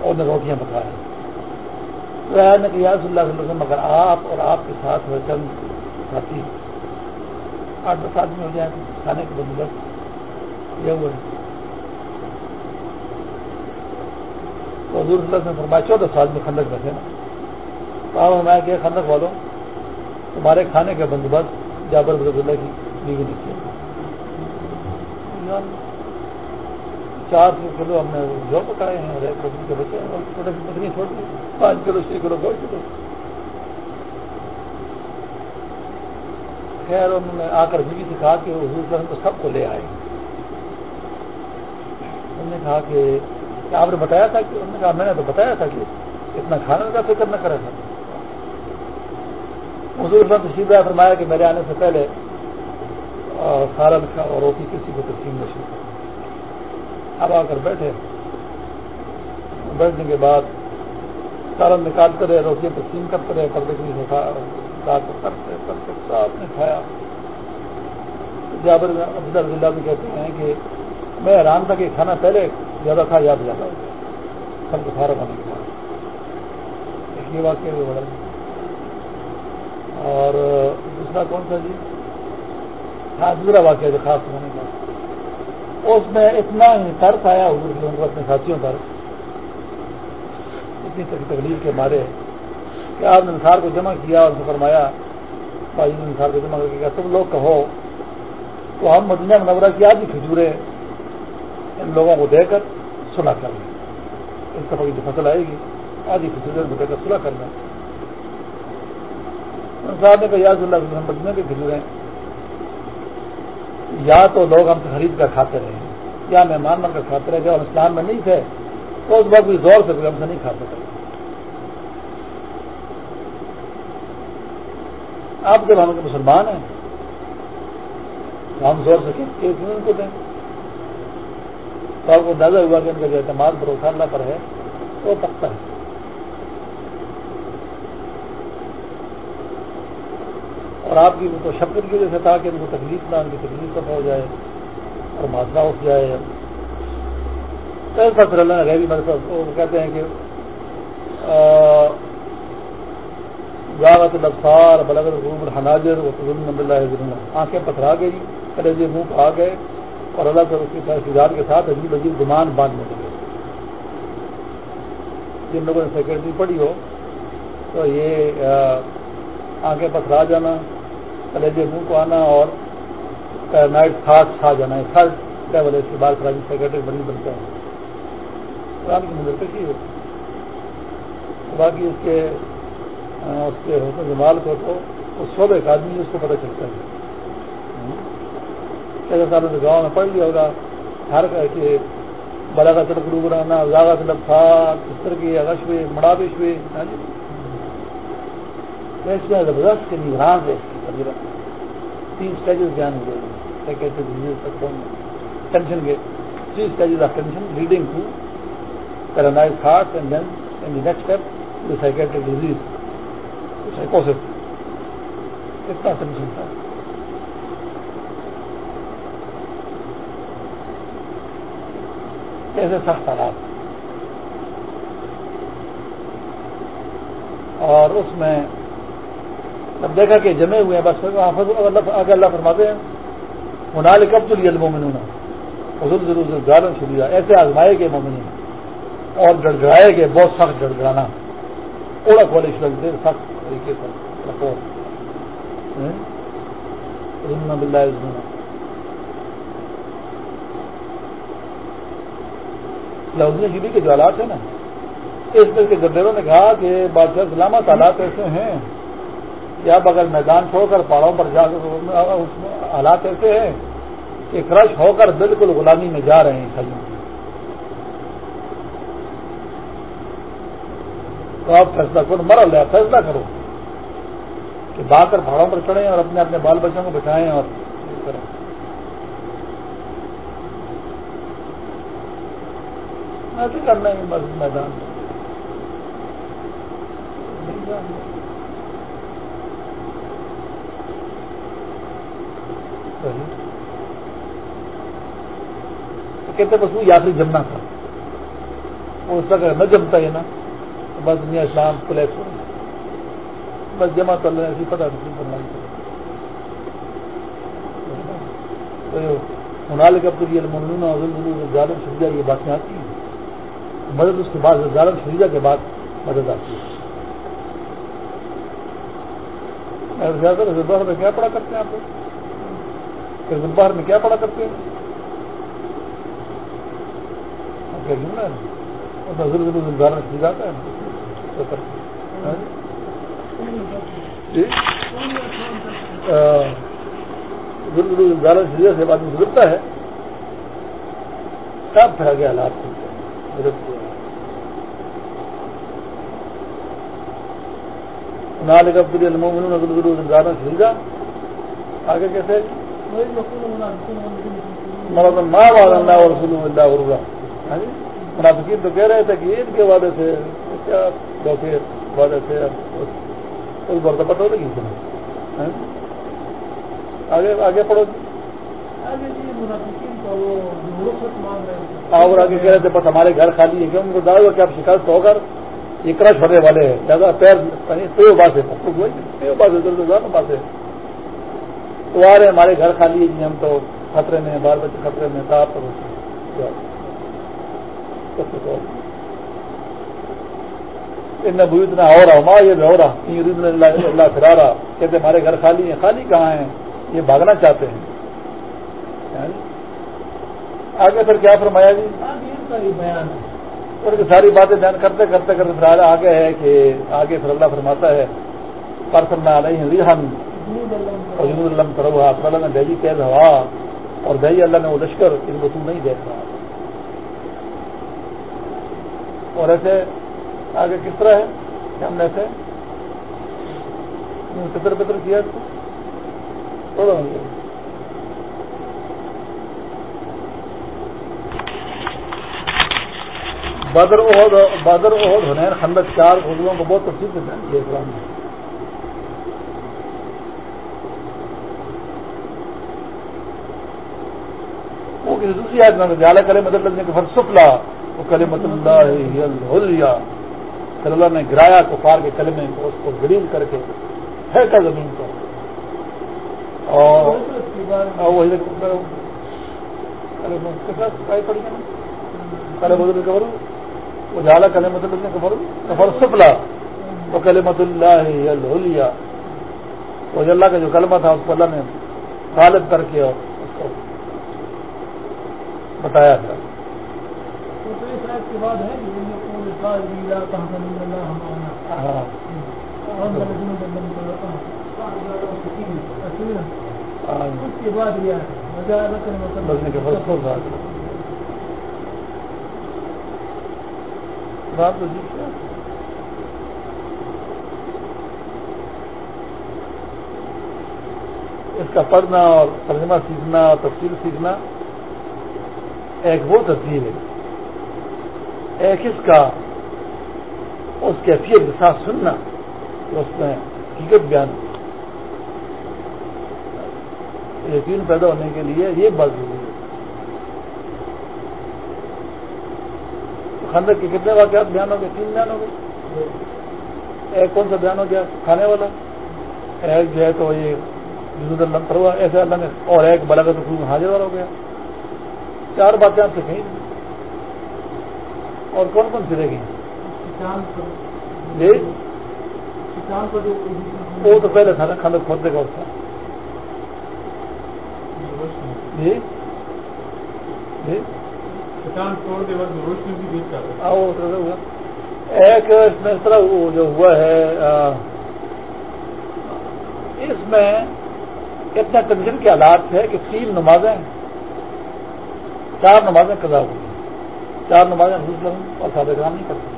اور نے روٹیاں پکایا نے کہ یاز اللہ صلی وسلم اگر آپ اور آپ کے ساتھ ہوئے چند ساتھی، آٹھ دس آدمی ہو جائیں کھانے کے بندوبست یہ ہوئے۔ تو حضور صلی اللہ نے فرمایا، چودہ سال میں خندق میں تھے نا فرمایا کہ خندق والوں، تمہارے کھانے کا بندوبست جابر برد اللہ کی بیوی نے کیا۔ چار سو کلو ہم نے جو پکائے ہیں اور ایک بکری کے بچے ہیں، اور چھوٹے سی بکری چھوڑ دی پانچ کلو، چھ کلو گوشت کلو۔ خیر، انہوں نے آ کر بیوی سے کہا کہ حضور صلی اللہ علیہ وسلم سب کو لے آئے۔ انہوں نے کہا کہ آپ نے بتایا تھا کہ، انہوں نے کہا، میں نے تو بتایا تھا کہ اتنا کھانے کا فکر نہ کرا تھا۔ حضور صلی صاحب تشریف فرمایا کہ میرے آنے سے پہلے سالن کا اور روٹی کسی کو تقسیم نہیں اب آ کر بیٹھے۔ بیٹھنے کے بعد سالن نکالتے رہے روٹیاں تقسیم کرتے رہے، پردے کے کی کرتے کرتے آپ نے کھایا۔ جابر عبداللہ رضی اللہ میں کہتے ہیں کہ میں حیران تھا کہ کھانا پہلے زیادہ تھا یاد زیادہ۔ ہو سب کو سارا ہونے کے بعد یہ واقعہ بھی بڑا اور دوسرا کون سا جی؟ ہاں دوسرا واقعہ جو خاص ہونے کا۔ اس میں اتنا ہی ترس آیا حضور کو اپنے ساتھیوں پر، اتنی تکلیف کے مارے کہ آپ نے انسار کو جمع کیا اور فرمایا، بھائی انسار کو جمع کر کے تم لوگ کہو تو ہم مدینہ منورہ کی آدھی کھجورے ان لوگوں کو دے کر سلا کر لیں۔ اس طرح کی جو فصل آئے گی، آدھی کھجورے کو دے کر سلا کر لیں۔ صاحب نے کہا یاد اللہ مدینہ کے کھجورے یا تو لوگ ہم سے خرید کر کھاتے رہے یا مہمان بن کر کھاتے رہے جب ہم اسلام میں نہیں تھے، تو اس وقت بھی زور سے ہم سے نہیں کھا سکتے آپ جب ہم مسلمان ہیں، تو ہم زور سے ان کو دیں؟ تو آپ کو اندازہ ہوا کہ ان کا جو اعتماد بھروسہ اللہ پر ہے، وہ پکتا ہے۔ اور آپ کی تو شکر کی وجہ سے تھا کہ ان کو تکلیف نہ ان کی تکلیف کم ہو جائے اور مادہ اٹھ جائے۔ پھر اللہ نے میرے ساتھ وہ کہتے ہیں کہ گاغت الفار بلغت روم حناجر و اللہ آنکھیں پتھرا گئی کلیجے منہ آ گئے اور اللہ سے اس کے تحصیلات کے ساتھ عجیب عجیب گمان باندھنے لگے۔ جن لوگوں نے سیکرٹری پڑھی ہو، تو یہ آنکھیں پتھرا جانا کلیجے منہ کو آنا اور نائٹ تھاٹ کھا جانا ہے تھرڈ لیول اس کے بعد پرائیویٹ سیکرٹری بنی بنتا ہے۔ قرآن کی نظر کشی ہوتی باقی اس کے اس کے حسن جمال کو تو اس سو ایک آدمی اس کو پتہ چلتا ہے۔ کیسے سالوں سے گاؤں میں پڑھ لیا ہوگا، ہر کہ بڑا کا سڑک ڈوب رہا زیادہ سے تھا ہاں جی۔ اس طرح کی اگش ہوئے۔ مڑابش ہوئے زبردست کے نگران ہے تین اسٹیجز بیان ہو گئے۔ سیکرٹری ہوئے ٹینشن کے three stages of tension leading to paralyse heart and then in the next step psychiatric disease سائکوسس کتنا ٹینشن تھا کیسے سخت حالات۔ اور اس میں جب دیکھا کہ جمے ہوئے ہیں، بس اگر اللہ فرماتے ہیں منال کب تو لیے مومن حضور ضرور ظالم شدیدہ ایسے آزمائے گئے مومن اور گڑگڑائے گئے، بہت سخت گڑگڑانا۔ اوڑا کالج لگتے سخت طریقے سے بلّہ لوزنی شیبی کے جو ہیں نا، اس طرح کے گردیروں نے کہا کہ بادشاہ سلامت حالات ایسے ہیں۔ کہ اب اگر میدان چھوڑ کر پہاڑوں پر جا کر حالات ایسے ہیں کہ کرش ہو کر بالکل غلامی میں جا رہے ہیں خلیوں تو آپ فیصلہ کرو مرل ہے فیصلہ کرو کہ با کر پہاڑوں پر چڑھیں اور اپنے اپنے بال بچوں کو بچائیں اور کریں۔ ایسے کرنا ہے مسجد میدان کہتے بس وہ یاتری جمنا تھا۔ وہ اس طرح نہ جمتا ہے نا۔ تو بس دنیا اسلام پلیس ہو بس جمع کر لیں، ایسی پتہ نہیں کرنا منال کا پوری المن ظالم سمجھا یہ باتیں آتی ہیں مدد اس کے بعد ظالم شریجہ کے بعد مدد آتی ہے۔ زیادہ باہر میں کیا پڑھا کرتے ہیں آپ لوگ؟ پھر باہر میں کیا پڑھا کرتے ہیں؟ نظر ہے؟ ہاں جی؟ جی؟ سے بعد گزرتا ہے۔ کب پھر آگے حالات نال عبد المومن آگے کیسے؟ ماں واد اللہ اور رسول اللہ عرغا منافقین تو کہہ رہے تھے کہ عید کے وعدے سے کیا دھوکے وعدے سے اس بار تو پتہ ہوگی آگے آگے پڑھو اور آگے کہہ رہے تھے بس ہمارے گھر خالی ہے کہ ان کو دعوی کہ آپ ہو کر یہ کرش ہونے والے ہیں۔ زیادہ پیر پیو باسے پیو باسے باسے تو آ رہے ہمارے گھر خالی ہے جی ہم تو خطرے میں بال بچے خطرے میں صاف ان بو اتنا ہو رہا ماں یہ بھی ہو رہا۔ اللہ پھرا رہا۔ کہتے ہمارے گھر خالی ہیں، خالی کہاں ہیں؟ یہ بھاگنا چاہتے ہیں۔ یعنی؟ آگے پھر کیا فرمایا جی؟ بیان ساری باتیں بیان کرتے کرتے کرتے پھر آگے ہے کہ آگے پھر اللہ فرماتا ہے پرسن علیہ ریحن جنوب اللہ کرو اللہ نے بھیجی قید ہوا اور بھیجی اللہ نے وہ لشکر ان کو تو نہیں دیکھ رہا اور ایسے آگے کس طرح ہے؟ کہ ہم نے ایسے پتر پتر کیا تھوڑا بدر عہد بدر عہد ہنین خندق، چار اردو کو بہت تفصیل سے بیان کیا اسلام نے۔ وہ کسی دوسری آدمی میں جالا کرے مدد لگنے کے فرسفلا وہ کلے مت اللہ پھر اللہ نے گرایا کفار کے کلمے کو، اس کو گریل کر کے، پھینکا زمین کو اور وہی پہلے بزرگ کا وہ جالا کلے مطلب وہ اللہ وہ اللہ کا جو کلمہ تھا، اس کو اللہ نے غالب کر کے اور بتایا تھا۔ بات تو اس کا پڑھنا اور ترجمہ سیکھنا اور تفصیل سیکھنا ایک وہ تصویر ہے۔ ایک اس کا، اس کیفیت کے ساتھ سننا کہ اس میں حقیقت بیان۔ یقین پیدا ہونے کے لیے یہ بات ضروری ہے۔ خندق کے کتنے واقعات بیان ہو گئے تین بیان ہو گئے ایک کون سا بیان ہو گیا؟ کھانے والا۔ ایک جو ہے تو یہ جزد اللہ ہوا ایسے اللہ نے، اور ایک بلاغت رسول حاضر والا ہو گیا۔ چار باتیں آپ سے کہیں اور کون کون سی رہ گئی جی؟ وہ تو پہلے تھا نا کھانا کھودنے کا اس کا۔ جی؟ جی؟ ایک اس میں اس طرح جو ہوا ہے اس میں اتنا ٹینشن کے حالات ہے کہ تین نمازیں چار نمازیں قضا ہوئی چار نمازیں اور سادہ کام نہیں کرتی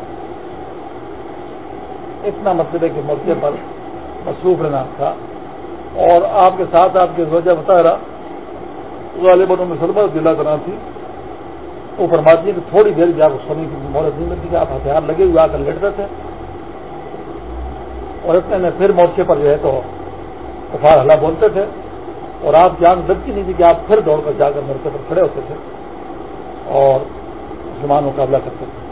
اتنا مطلب مسئلے کے موقع پر مصروف رہنا تھا۔ اور آپ کے ساتھ آپ کی وجہ بتا رہا غالباً میں سلمہ ضلع کرنا تھی۔ وہ فرماتی ہے کہ تھوڑی دیر بھی آپ سونے کی مہرت نہیں ملتی کہ آپ ہتھیار لگے ہوئے آ کر لیٹتے تھے۔ اور اتنے میں پھر مورچے پر جو ہے تو کفار ہلا بولتے تھے۔ اور آپ کی آنکھ لگتی نہیں تھی کہ آپ پھر دوڑ کر جا کر مورچے پر کھڑے ہوتے تھے۔ اور مسلمان مقابلہ کرتے تھے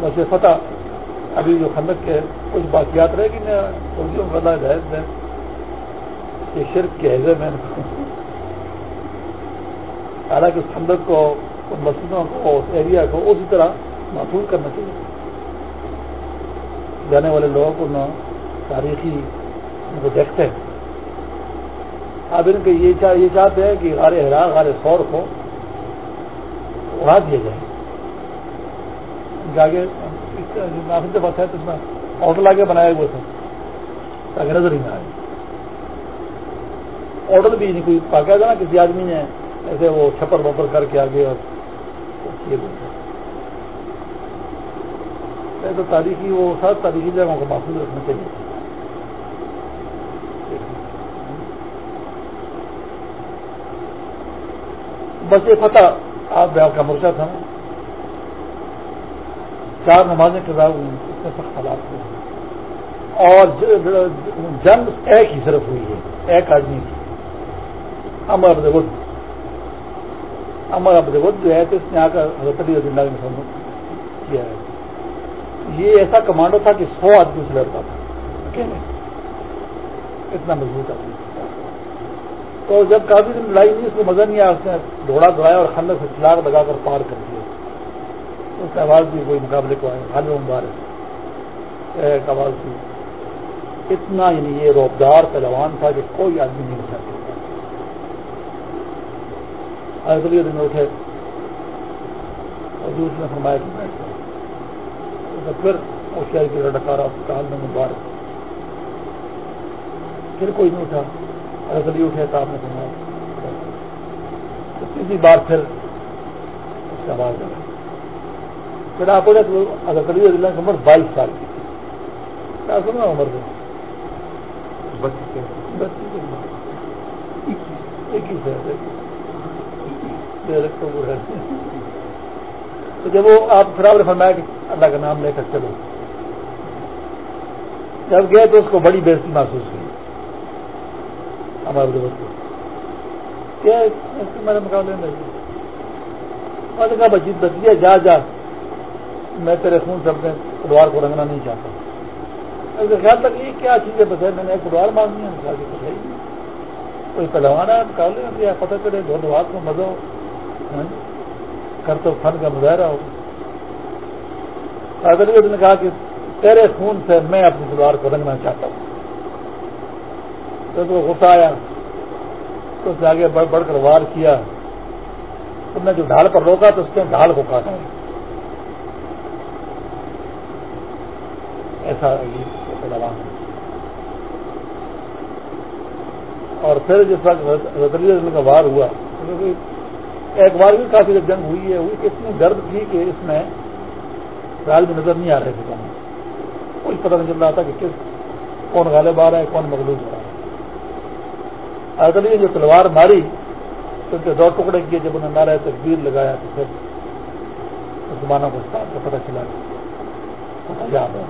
ویسے فتح ابھی جو خندق کے کچھ باقیات رہے گی نا فوجیوں کو اللہ ہدایت میں یہ شرک کے حضر میں حالانکہ اس خندق کو، ان مسجدوں کو، اس ایریا کو اسی طرح محفوظ کرنا چاہیے۔ جانے والے لوگوں کو نہ تاریخی ان کو دیکھتے ہیں۔ اب ان کے یہ یہ چاہتے ہیں کہ غار ہرا غار سور کو اڑا دیا جائے۔ آگے نافذ بس ہے تو اس میں ہوٹل آگے بنایا ہوئے تھے۔ تاکہ نظر ہی نہ آئے۔ آڈر بھی نہیں، کوئی باقاعدہ نا، کسی آدمی نے ایسے وہ چھپر وپر کر کے آگے اور تاریخی، وہ سب تاریخی جگہوں کو محفوظ رکھنا چاہیے۔ بس یہ فتح۔ آپ آپ کا مورچہ تھا چار نمازیں کے بعد اتنے سخت حالات ہوئے اور جنگ ایک ہی صرف ہوئی ہے، ایک آدمی کی۔ امر ابد بدھ امر ابد بدھ جو ہے تو اس نے آ کر حضرت علی رضی اللہ نے کیا ہے۔ یہ ایسا کمانڈو تھا کہ سو آدمی سے لڑتا تھا۔ اکیلے اتنا مضبوط آدمی۔ تو جب کافی دن لڑائی نہیں اس کو مزہ نہیں آیا، اس نے دوڑا دوڑایا اور خندق سے چلاگ لگا کر پار کر دیا۔ اس کی آواز بھی کوئی مقابلے کو آئے حال مبارک۔ ایک آواز بھی اتنا یعنی یہ روبدار پہلوان تھا کہ کوئی آدمی نہیں اٹھا سکتا۔ دن اٹھے اور دوسرے فرمایا کہ میں پھر اس کی ڈکارا کال میں مبارک۔ پھر کوئی نہیں اٹھا۔ اصلی اٹھے تو آپ نے فرمایا۔ تو کسی بار پھر اس کا آواز لگا پھر آپ بولے تو اگر کبھی اللہ کی عمر بائیس سال کی تھی۔ کیا سننا عمر اکیس ہے۔ تو جب وہ آپ خراب نے فرمایا کہ اللہ کا نام لے کر چلو۔ جب گئے تو اس کو بڑی بےزتی محسوس ہوئی۔ ہمارے دوست کو کیا میرے مقابلے میں میں نے کہا جی بچی بچیا جا جا۔ میں تیرے خون سے اپنے پریوار کو رنگنا نہیں چاہتا۔ خیال تک، یہ کیا چیزیں بس میں نے ایک پریوار مانگنی ہے کوئی پہلوانا ہے مقابلے میں دیا پتہ چلے، دو دوار کو مزہ ہو۔ ہاں؟ کر تو فن کا مظاہرہ ہو۔ نے کہا کہ تیرے خون سے میں اپنی تلوار کو رنگنا چاہتا ہوں۔ تو کو غصہ آیا، تو اس نے آگے بڑھ بڑھ کر وار کیا۔ تم نے جو ڈھال پر روکا تو اس نے ڈھال کو کاٹا۔ ایسا اور پھر جس وقت رتلی کا وار ہوا ایک بار بھی کافی جب جنگ ہوئی ہے ہوئی اتنی درد تھی کہ اس میں خیال بھی نظر نہیں آ رہے تھے۔ کچھ پتہ نہیں چل رہا تھا کہ کس کون غالب آ رہا ہے، کون مغلوب اگر نے جو تلوار ماری تو ان کے دو ٹکڑے کیے جب انہوں نے نعرہ تکبیر لگایا تو پھر مسلمانوں کو کا پتہ چلا یاد ہے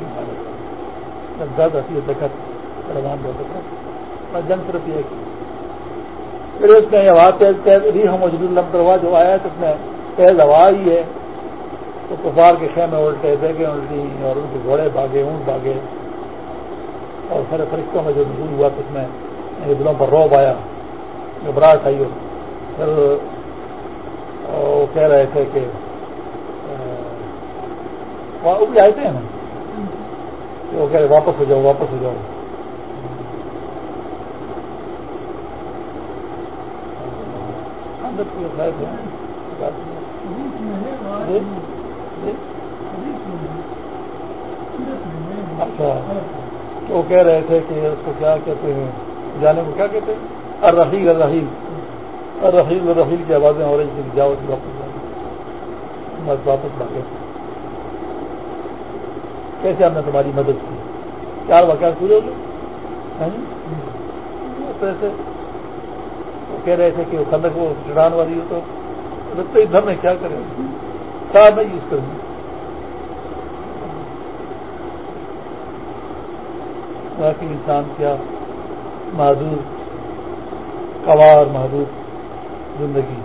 درد آتی ہے دقت پروان بہت جنگ صرف یہ پھر اس میں آواز تیز تیز ری ہم اللہ دروا جو آیا تو اس میں تیز ہوا ہی ہے تو کفار کے خیمے الٹے بیگیں الٹی اور ان کے گھوڑے بھاگے اونٹ بھاگے اور پھر فرشتوں میں جو نزول ہوا تو اس میں دلوں پر روب آیا گھبراہٹ آئی پھر وہ کہہ رہے تھے کہ وہ بھی آئے تھے نا وہ کہہ رہے واپس ہو جاؤ واپس ہو جاؤ اچھا وہ کہہ رہے تھے کہ اس کو کیا کہتے ہیں جانے کو کیا کہتے ہیں؟ الرحیل الرحیل الرحیل الرحیل کی آوازیں ہو رہی تھی جاؤ واپس جاؤ بس واپس باقی کیسے ہم نے تمہاری مدد کی؟ چار واقعات پورے ہو گئے؟ ہاں جی؟ ایسے کہہ رہے تھے کہ وہ خندق وہ چڑھان والی ہو تو رکھتے ادھر میں کیا کریں کار نہیں یوز کریں گے باقی انسان کیا محدود، قوار محدود زندگی۔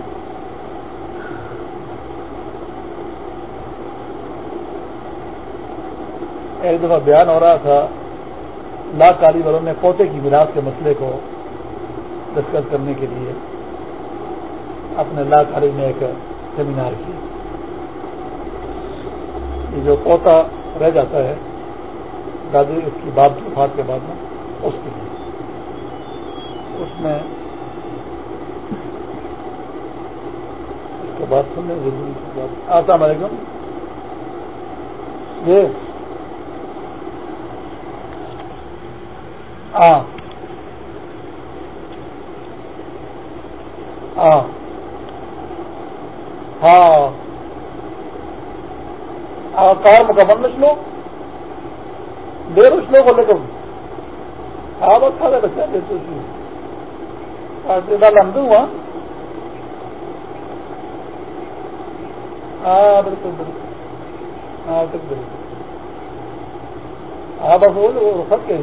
ایک دفعہ بیان ہو رہا تھا، لا کالی والوں نے پوتے کی میراث کے مسئلے کو ڈسکس کرنے کے لیے اپنے لا کالی میں ایک سیمینار کیا یہ جو پوتا رہ جاتا ہے، دادی اس کی باپ کی وفات کے بعد میں، اس کے لیے۔ اس میں اس کے بعد سننے ضروری السلام علیکم۔ یہ۔ ہاں ہاں۔ ہاں کار مکمل نہ چلو دیر اس لوگ لے کر آپ کھا لے بچہ دیتے ہم دوں گا ہاں بالکل بالکل ہاں بالکل ہاں بس وہ سب کے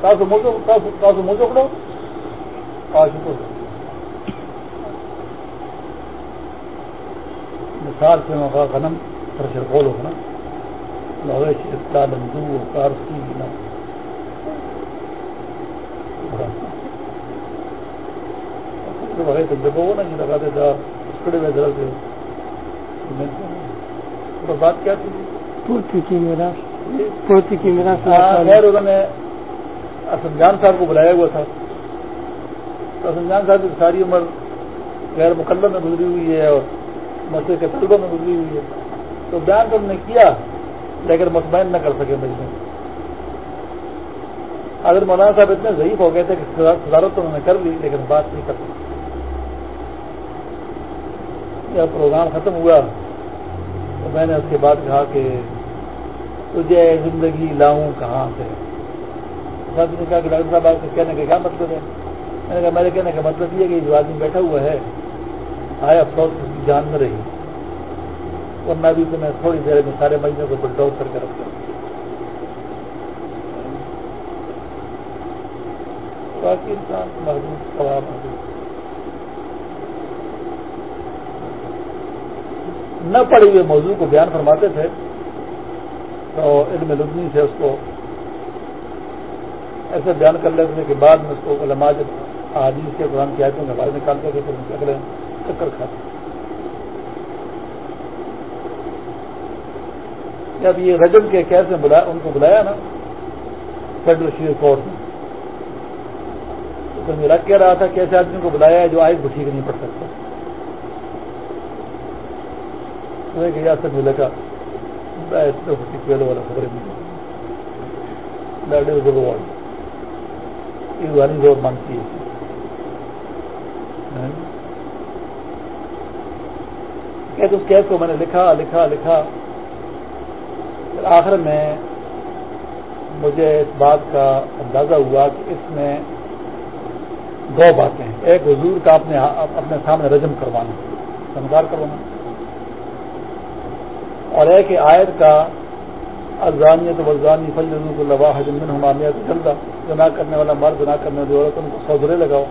تاسو موجو تاسو موجو کڑو ہاں شکر مثال سے موقع غنم پرشر بول ہوگا نا لندو فارسی جب وہ جی لگاتے تھا کڑے میں درد بات کیا تھی
پوتی کی میرا پوتی کی میرا
خیر انہوں نے صاحب کو بلایا ہوا تھا تو صاحب کی ساری عمر غیر مقدم میں گزری ہوئی ہے اور مسئلے کے طلبہ میں گزری ہوئی ہے تو بیان تو نے کیا لیکن مطمئن نہ کر سکے مجھے اگر مولانا صاحب اتنے ضعیف ہو گئے تھے کہ صدارت تو انہوں نے کر لی لیکن بات نہیں کر سکتی جب پروگرام ختم ہوا تو میں نے اس کے بعد کہا کہ تجھے زندگی لاؤں کہاں سے؟ نے کہا کہ ڈاکٹر صاحب آپ کے کہنے کا کیا مطلب ہے؟ میں نے کہا میرے کہنے کا مطلب یہ ہے کہ جو آدمی بیٹھا ہوا ہے آئے افسوس اس کی جان میں رہی۔ ورنہ بھی تو میں تھوڑی دیر میں سارے مہینوں کو بلڈوز کر کے رکھتا ہوں باقی انسان محدود ثواب محدود نہ پڑے ہوئے موضوع کو بیان فرماتے تھے، تو علم لدنی سے اس کو ایسے بیان کر لیتے تھے کہ بعد میں اس کو علماء جب حادیث کے قرآن کی آیتوں کے بارے نکالتے تھے، پھر اگلے چکر کھاتے جب یہ رجم کے کیس میں بلایا ان کو بلایا نا فیڈرل شیئر کورٹ میں، تو میرا کہہ رہا تھا کہ ایسے آدمی کو بلایا ہے جو آئے کو ٹھیک نہیں پڑ سکتا۔ کہ سب ملے گا۔ والا خبریں زور مانگتی ہے۔ کہ اس کیس کو میں نے لکھا لکھا لکھا۔ آخر میں مجھے اس بات کا اندازہ ہوا کہ اس میں دو باتیں ہیں۔ ایک حضور کا اپنے ہاں- اپنے سامنے رجم کروانا، سنگار کروانا۔ اور ایک آیت کا ازانیت وزانی فجر اللہ حجمن حمامیت جلدا جنا کرنے والا مرد جنا کرنے والی عورت، ان کو سو برے لگاؤ۔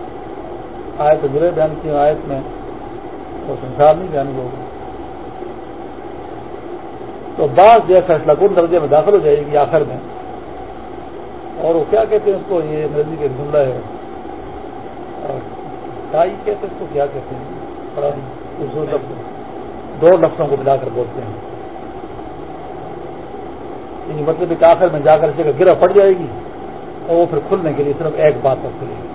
آیت برے بیان کی، آیت میں تو سنسار نہیں بیان ہوگا۔ تو بعض جو فیصلہ کن درجے میں داخل ہو جائے گی آخر میں۔ اور وہ کیا کہتے ہیں اس کو؟ یہ مرضی کے جملہ ہے۔ اور ٹائی کہتے ہیں اس کو کیا کہتے ہیں؟ بڑا خوبصورت دو لفظوں کو ملا کر بولتے ہیں۔ یعنی مطلب کہ آخر میں جا کر اسے گرہ پڑ جائے گی اور وہ پھر کھلنے کے لیے صرف ایک بات پر کھلے گی۔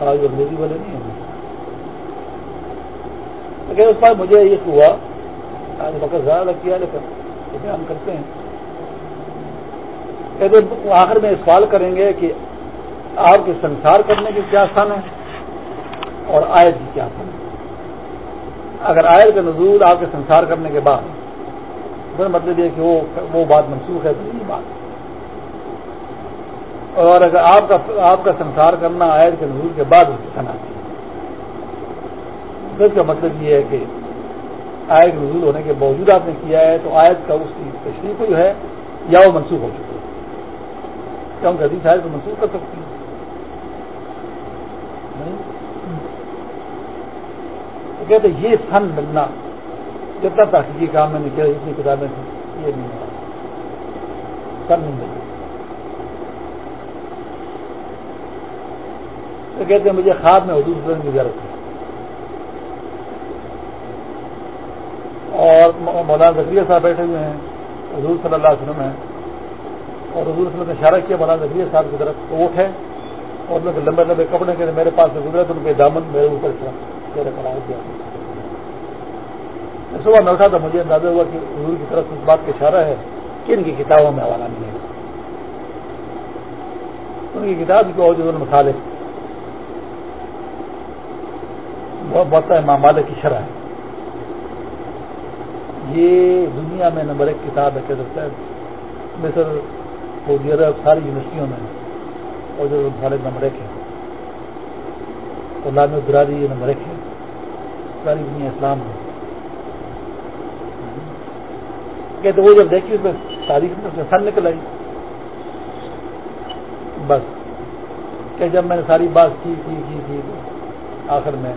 آج انگریزی والے نہیں ہیں۔ لیکن اس پر مجھے یہ ہوا، آج وقت زیادہ کیا، لیکن بیان کرتے ہیں۔ آخر میں سوال کریں گے کہ آپ کے سنسار کرنے کی کیا سن ہے اور آیت کی کیا اگر آیت کا نزول آپ کے سنسار کرنے کے بعد پھر مطلب یہ کہ وہ بات منسوخ ہے تو یہ بات۔ اور اگر آپ کا آپ کا سنسار کرنا آیت کے نزول کے بعد اس کی اس کا مطلب یہ ہے کہ آیت نزول ہونے کے باوجود آپ نے کیا ہے، تو آیت کا اس کی تشریح کو جو ہے، یا وہ منسوخ ہو چکا ہے۔ کیونکہ حدیث آیت کو منسوخ کر سکتی ہے۔ کہتے یہ سن ملنا۔ جتنا تحقیقی کام میں نے کیا جتنی کتابیں تھیں، یہ نہیں ملا سن نہیں ملی تو کہتے ہیں، مجھے خواب میں حدود کی ضرورت ہے اور مولانا زکریہ صاحب بیٹھے ہوئے ہیں، حضور صلی اللہ علیہ وسلم ہیں۔ اور حضور صلی اللہ نے اشارہ کیا، مولانا زکریہ صاحب کی طرف، تو اٹھے اور ان کے لمبے لمبے کپڑے کے میرے پاس سے گزرے تو ان کے دامن میرے اوپر چہرے میرے پڑھا دیا صبح میں اٹھا تو مجھے اندازہ ہوا کہ حضور کی طرف اس بات کا اشارہ ہے کہ ان کی کتابوں میں حوالہ نہیں ہے۔ ان کی کتاب کی اور جو مسالے بہت بڑھتا ہے مالک کی شرح ہے۔ یہ دنیا میں نمبر ایک کتاب ہے، کہہ سکتا ہے، مصر، سعودی عرب، ساری یونیورسٹیوں میں اور جو خالد نمبر ایک ہے۔ اور لام برادری یہ نمبر ایک ہے۔ ساری دنیا اسلام میں کہتے وہ جب دیکھی اس میں تاریخ میں سن نکل آئی۔ بس۔ کہ جب میں نے ساری بات کی کی کی کی آخر میں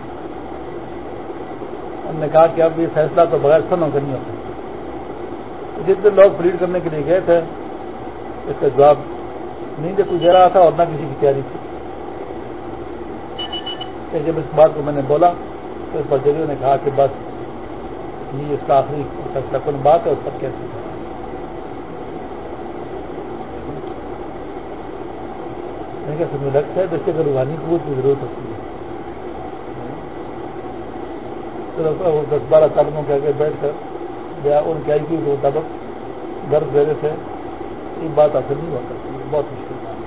ہم نے کہا کہ اب یہ فیصلہ تو بغیر سنوں کا نہیں ہوتا جتنے لوگ پلیٹ کرنے کے لیے گئے تھے، اس کا جواب نہیں دے کوئی دے رہا تھا اور نہ کسی کی تیاری تھی۔ کہ جب اس بات کو میں نے بولا تو اس پر نے کہا کہ بس یہ اس کا آخری فیصلہ بات ہے، اس پر کیسے لگتا ہے جیسے کہ روحانی قوت کی ضرورت ہوتی ہے؟ وہ دس بارہ تعلیموں کے آگے بیٹھ کر، یا ان کے آئی کیو کے مطابق درد دینے سے، یہ بات حاصل نہیں ہوا کرتی بہت مشکل بات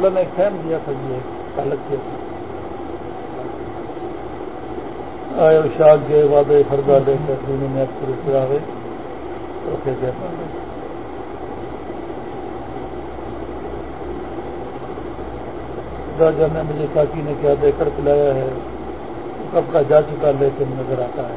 اللہ نے ایک فہم دیا تھا یہ تعلق کیا تھا۔ آئے شاخ گئے وعدے فردا لے کر دونوں میں اب پورے آ گئے تو پھر جانے مجھے کاکی نے کیا دے کر پلایا ہے۔ کب کا جا چکا لیکن نظر آتا ہے۔